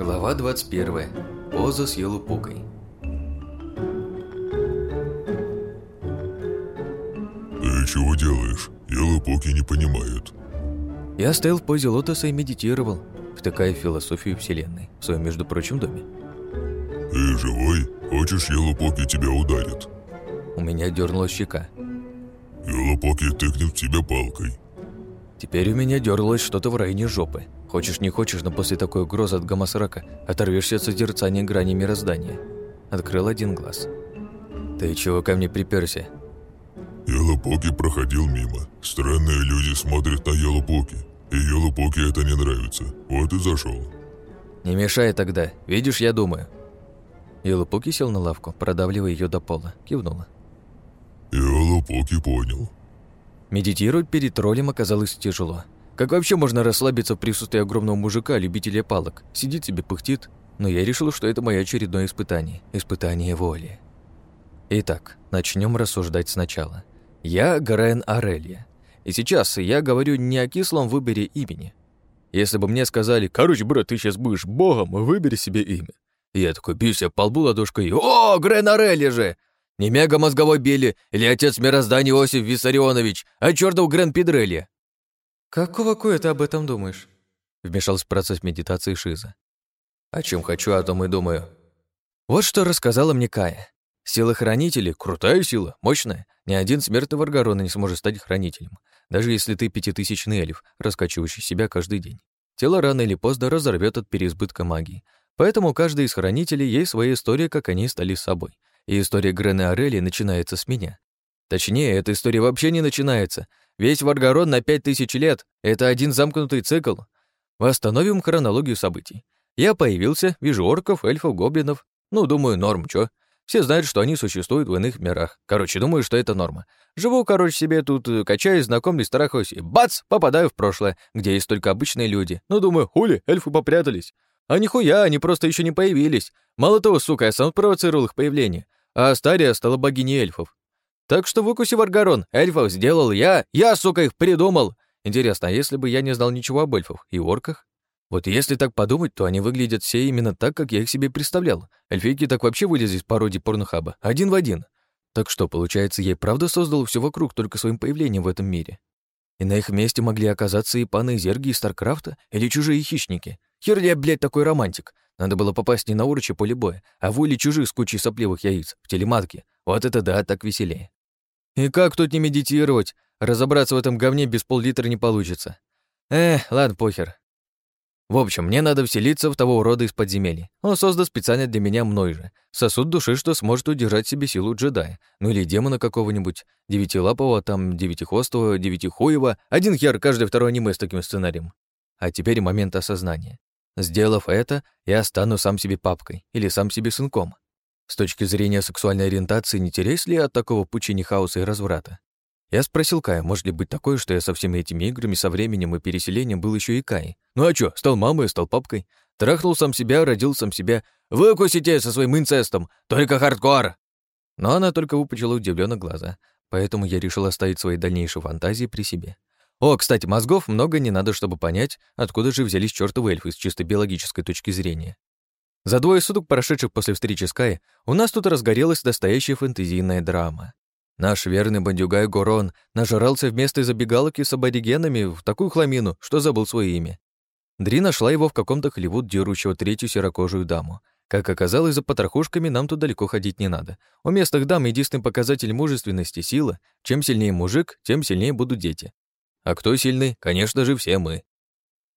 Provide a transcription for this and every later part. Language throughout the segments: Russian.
Глава 21. Поза с елупукой. «Ты чего делаешь? Елупоки не понимают». Я стоял в позе лотоса и медитировал, втыкая в философию Вселенной в своем, между прочим, доме. «Ты живой? Хочешь, елупоки тебя ударят?» У меня дернулась щека. «Елупоки тыкнет тебя палкой». Теперь у меня дерлось что-то в районе жопы. Хочешь, не хочешь, но после такой угрозы от гамасрака оторвешься от созерцания грани мироздания. Открыл один глаз. «Ты чего ко мне приперся? Елупоки проходил мимо. Странные люди смотрят на Елупоки. И Елупоки это не нравится. Вот и зашел. «Не мешай тогда. Видишь, я думаю». Елупуки сел на лавку, продавливая ее до пола. Кивнула. Елупоки понял. Медитировать перед троллем оказалось тяжело. Как вообще можно расслабиться в присутствии огромного мужика, любителя палок? Сидит себе, пыхтит. Но я решил, что это мое очередное испытание. Испытание воли. Итак, начнем рассуждать сначала. Я Гарен Арелья. И сейчас я говорю не о кислом выборе имени. Если бы мне сказали, короче, брат, ты сейчас будешь богом, выбери себе имя. Я такой бью себя по лбу ладошкой, о, Грен Арелья же! Не мега-мозговой Билли или отец мироздания Иосиф Виссарионович, а чертов Грен Пидрелья. «Какого куя ты об этом думаешь?» Вмешался в процесс медитации Шиза. «О чем хочу, о том и думаю». Вот что рассказала мне Кая. Сила хранителей — крутая сила, мощная. Ни один смертный Варгарона не сможет стать хранителем, даже если ты пятитысячный эльф, раскачивающий себя каждый день. Тело рано или поздно разорвет от переизбытка магии. Поэтому каждый из хранителей есть своя история, как они стали собой. И история Грены Орели начинается с меня. Точнее, эта история вообще не начинается. Весь Варгарон на пять тысяч лет — это один замкнутый цикл. Восстановим хронологию событий. Я появился, вижу орков, эльфов, гоблинов. Ну, думаю, норм, чё? Все знают, что они существуют в иных мирах. Короче, думаю, что это норма. Живу, короче, себе тут, э, качаюсь, знакомлюсь, страхаюсь, и бац, попадаю в прошлое, где есть только обычные люди. Ну, думаю, хули, эльфы попрятались. А нихуя, они просто еще не появились. Мало того, сука, я сам провоцировал их появление. А Астария стала богиней эльфов. Так что выкуси Варгарон, эльфов сделал я, я, сука, их придумал. Интересно, а если бы я не знал ничего об эльфах и орках? Вот если так подумать, то они выглядят все именно так, как я их себе представлял. Эльфийки так вообще вылезли из пародии порнохаба, один в один. Так что, получается, я и правда создал все вокруг только своим появлением в этом мире. И на их месте могли оказаться и паны Зерги из Старкрафта или чужие хищники. Хер я, блядь, такой романтик? Надо было попасть не на урочи поле боя, а в уле чужих с кучей сопливых яиц, в телематке. Вот это да, так веселее. И как тут не медитировать? Разобраться в этом говне без пол-литра не получится. Эх, ладно, похер. В общем, мне надо вселиться в того урода из подземелья. Он создан специально для меня мной же. Сосуд души, что сможет удержать себе силу джедая. Ну или демона какого-нибудь. Девятилапого, там, девятихвостого, девятихуева. Один хер, каждый второй аниме с таким сценарием. А теперь момент осознания. Сделав это, я стану сам себе папкой или сам себе сынком. С точки зрения сексуальной ориентации, не теряюсь ли я от такого пучини хаоса и разврата? Я спросил Кая, может ли быть такое, что я со всеми этими играми, со временем и переселением был еще и Кай? Ну а чё, стал мамой, стал папкой? Трахнул сам себя, родил сам себя. Выкусите со своим инцестом, только хардкор! Но она только выпучила удивленно глаза, поэтому я решил оставить свои дальнейшие фантазии при себе. О, кстати, мозгов много не надо, чтобы понять, откуда же взялись чертовы эльфы с чисто биологической точки зрения. За двое суток, прошедших после встречи с Кай, у нас тут разгорелась настоящая фэнтезийная драма. Наш верный бандюгай Горон нажрался вместо забегалки с аборигенами в такую хламину, что забыл свое имя. Дри нашла его в каком-то хлеву, дерущего третью серокожую даму. Как оказалось, за потрохушками нам тут далеко ходить не надо. У местных дам единственный показатель мужественности — сила. Чем сильнее мужик, тем сильнее будут дети. А кто сильный? Конечно же, все мы.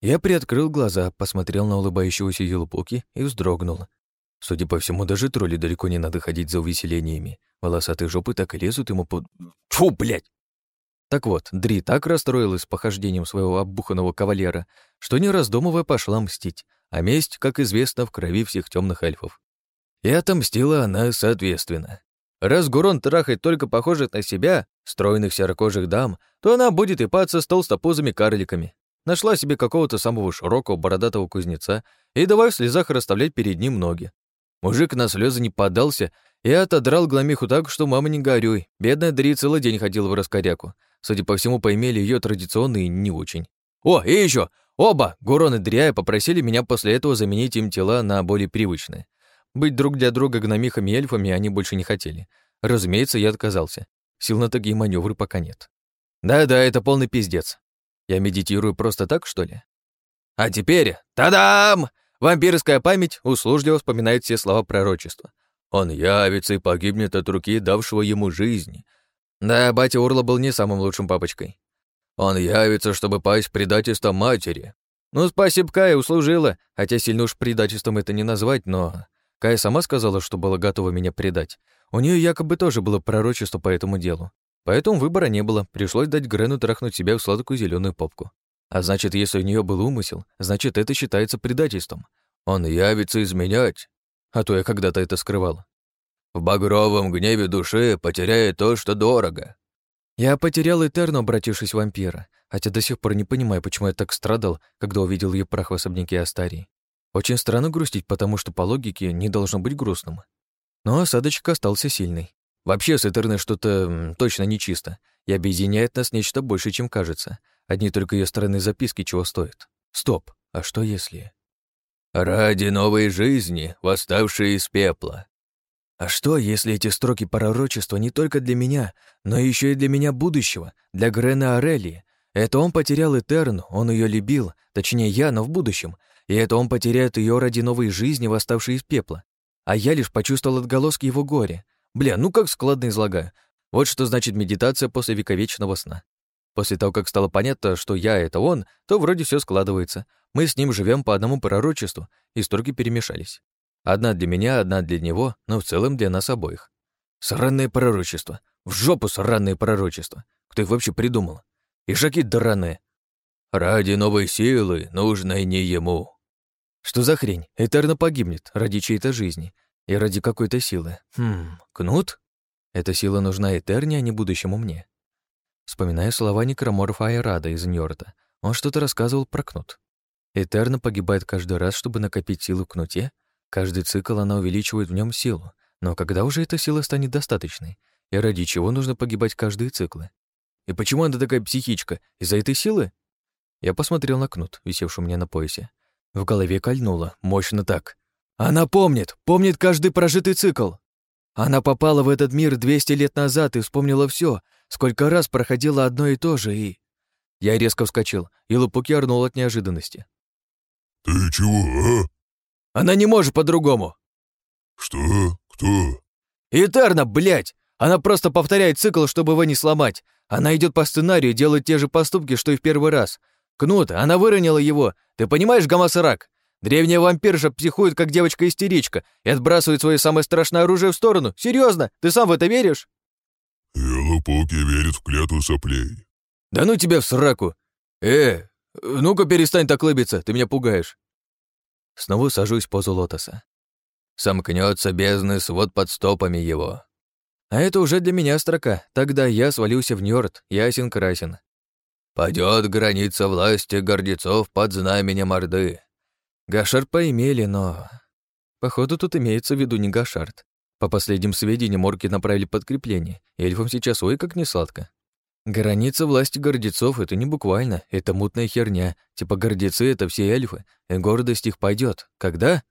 Я приоткрыл глаза, посмотрел на улыбающегося Юлпуки и вздрогнул. Судя по всему, даже тролли далеко не надо ходить за увеселениями. Волосатые жопы так и лезут ему под... Фу, блядь! Так вот, Дри так расстроилась похождением своего оббуханного кавалера, что не раздумывая пошла мстить, а месть, как известно, в крови всех темных эльфов. И отомстила она соответственно. Раз Гурон трахает только похожих на себя, стройных серокожих дам, то она будет и паться с толстопузыми карликами, Нашла себе какого-то самого широкого бородатого кузнеца и давай в слезах расставлять перед ним ноги. Мужик на слезы не поддался и отодрал гламиху так, что мама не горюй. Бедная Дри целый день ходила в раскоряку. Судя по всему, поимели ее традиционные не очень. О, и еще! Оба, Гурон и Дриая, попросили меня после этого заменить им тела на более привычные. Быть друг для друга гномихами и эльфами они больше не хотели. Разумеется, я отказался. Сил на такие маневры пока нет. Да-да, это полный пиздец. Я медитирую просто так, что ли? А теперь, тадам! Вампирская память услужливо вспоминает все слова пророчества. Он явится и погибнет от руки давшего ему жизни. Да, батя Урла был не самым лучшим папочкой. Он явится, чтобы пасть предательство матери. Ну, спасибо, Кая, услужила, хотя сильно уж предательством это не назвать, но... Кая сама сказала, что была готова меня предать. У нее якобы тоже было пророчество по этому делу. Поэтому выбора не было, пришлось дать Грену трахнуть себя в сладкую зеленую попку. А значит, если у нее был умысел, значит, это считается предательством. Он явится изменять. А то я когда-то это скрывал. В багровом гневе души потеряет то, что дорого. Я потерял Этерну, обратившись в вампира, хотя до сих пор не понимаю, почему я так страдал, когда увидел ее прах в особняке Астарии. Очень странно грустить, потому что по логике не должно быть грустным. Но осадочек остался сильный. Вообще с Этерной что-то точно нечисто, и объединяет нас нечто больше, чем кажется. Одни только ее стороны записки чего стоят. Стоп, а что если... «Ради новой жизни, восставшей из пепла». А что, если эти строки пророчества не только для меня, но еще и для меня будущего, для Грена Орелии? Это он потерял Этерну, он ее любил, точнее я, но в будущем, и это он потеряет ее ради новой жизни, восставшей из пепла. А я лишь почувствовал отголоски его горя. Бля, ну как складно излагаю. Вот что значит медитация после вековечного сна. После того, как стало понятно, что я — это он, то вроде все складывается. Мы с ним живем по одному пророчеству, и строки перемешались. Одна для меня, одна для него, но в целом для нас обоих. Сраное пророчество. В жопу сраное пророчество. Кто их вообще придумал? И шаки драные. Ради новой силы, нужной не ему. Что за хрень? Этерно погибнет ради чьей-то жизни и ради какой-то силы. Хм, кнут? Эта сила нужна Этерне, а не будущему мне. Вспоминая слова некроморфа Айрада из Ньорда, он что-то рассказывал про кнут. Этерна погибает каждый раз, чтобы накопить силу в кнуте. Каждый цикл она увеличивает в нем силу. Но когда уже эта сила станет достаточной? И ради чего нужно погибать каждые циклы? И почему она такая психичка? Из-за этой силы? Я посмотрел на кнут, висевший у меня на поясе. В голове кольнуло, мощно так. Она помнит, помнит каждый прожитый цикл. Она попала в этот мир 200 лет назад и вспомнила все, сколько раз проходила одно и то же, и... Я резко вскочил, и Лупуки орнул от неожиданности. «Ты чего, а?» «Она не может по-другому!» «Что? Кто?» «Этерна, блядь! Она просто повторяет цикл, чтобы его не сломать. Она идет по сценарию, делает те же поступки, что и в первый раз. Кнут, она выронила его. Ты понимаешь, Гамасарак? Древняя вампирша психует, как девочка-истеричка, и отбрасывает свое самое страшное оружие в сторону. Серьезно? Ты сам в это веришь? Елопоки верит в клятву соплей. Да ну тебя в сраку. Э, ну-ка перестань так лыбиться, ты меня пугаешь. Снова сажусь в позу лотоса. Сомкнется бездны свод под стопами его. А это уже для меня строка. Тогда я свалился в Нёрд, ясен-красен. Падет граница власти гордецов под знаменем Орды. Гашард поимели, но... Походу, тут имеется в виду не Гашард. По последним сведениям, орки направили подкрепление, и эльфам сейчас ой как не сладко. Граница власти гордецов — это не буквально, это мутная херня. Типа гордецы — это все эльфы, и гордость их пойдет. Когда?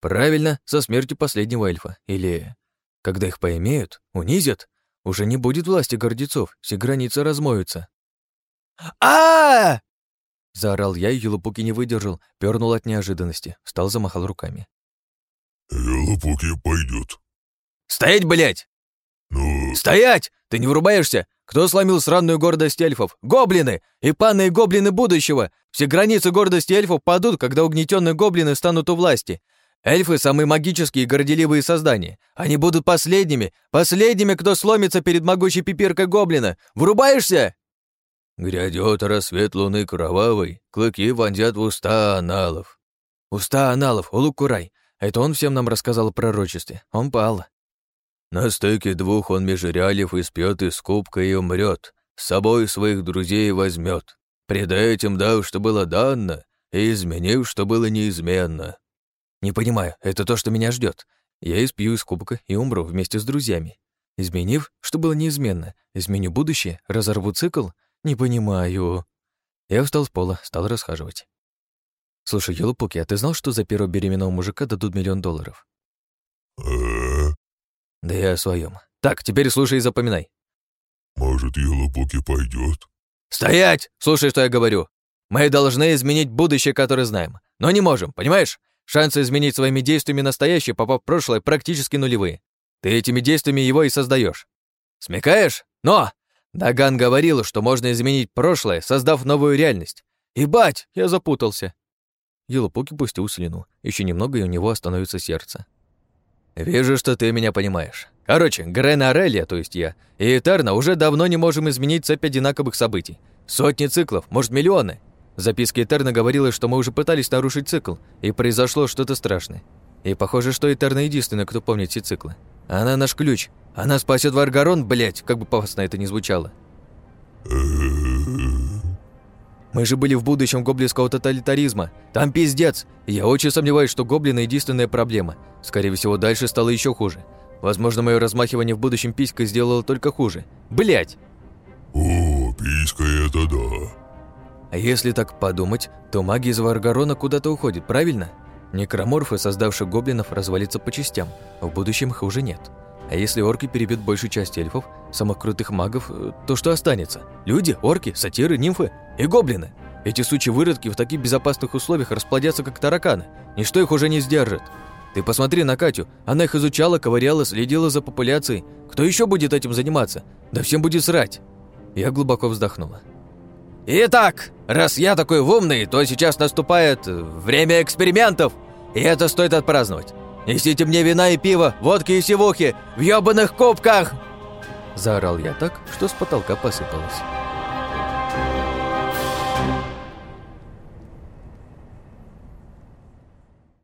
Правильно, со смертью последнего эльфа. Или когда их поимеют, унизят, уже не будет власти гордецов, все границы размоются. а Заорал я, и Юлупуки не выдержал, пернул от неожиданности, встал, замахал руками. «Юлупуки пойдет. «Стоять, блядь!» «Ну...» «Стоять! Ты не врубаешься? Кто сломил сраную гордость эльфов? Гоблины! И панные гоблины будущего! Все границы гордости эльфов падут, когда угнетенные гоблины станут у власти. Эльфы — самые магические и горделивые создания. Они будут последними, последними, кто сломится перед могучей пипиркой гоблина. Врубаешься?» Грядет рассвет луны кровавой, клыки вонзят в уста аналов. Уста аналов, Улукурай. Это он всем нам рассказал о пророчестве. Он пал. На стыке двух он межрялев испьет из кубка и умрет. С собой своих друзей возьмет. Пред этим дав, что было данно, и изменив, что было неизменно. Не понимаю, это то, что меня ждет. Я испью из кубка и умру вместе с друзьями. Изменив, что было неизменно, изменю будущее, разорву цикл — «Не понимаю». Я встал с пола, стал расхаживать. Слушай, Елупуки, а ты знал, что за первого беременного мужика дадут миллион долларов? А, Да я о своем. Так, теперь слушай и запоминай. может, Елопоки пойдет? Стоять! Слушай, что я говорю. Мы должны изменить будущее, которое знаем. Но не можем, понимаешь? Шансы изменить своими действиями настоящее, попав в прошлое, практически нулевые. Ты этими действиями его и создаешь. Смекаешь? Но! Даган говорил, что можно изменить прошлое, создав новую реальность. И бать, я запутался. Елопуки пустил слюну. Еще немного, и у него остановится сердце. «Вижу, что ты меня понимаешь. Короче, Грен Орелия, то есть я, и Этерна уже давно не можем изменить цепь одинаковых событий. Сотни циклов, может, миллионы. В записке Этерна говорилось, что мы уже пытались нарушить цикл, и произошло что-то страшное. И похоже, что Этерна единственная, кто помнит все циклы. Она наш ключ. Она спасет Варгарон, блять, как бы пафосно это ни звучало. Мы же были в будущем гоблинского тоталитаризма. Там пиздец. Я очень сомневаюсь, что гоблины единственная проблема. Скорее всего, дальше стало еще хуже. Возможно, мое размахивание в будущем писькой сделало только хуже. Блять. О, писька это да. А если так подумать, то магия из Варгарона куда-то уходит, правильно? Некроморфы, создавшие гоблинов, развалится по частям. В будущем их уже нет. А если орки перебьют большую часть эльфов, самых крутых магов, э, то что останется? Люди, орки, сатиры, нимфы и гоблины. Эти сучьи выродки в таких безопасных условиях расплодятся, как тараканы. Ничто их уже не сдержит. Ты посмотри на Катю. Она их изучала, ковыряла, следила за популяцией. Кто еще будет этим заниматься? Да всем будет срать. Я глубоко вздохнула. Итак, раз я такой умный, то сейчас наступает э, время экспериментов. И это стоит отпраздновать. Несите мне вина и пиво, водки и сивухи в ёбаных кубках!» Заорал я так, что с потолка посыпалось.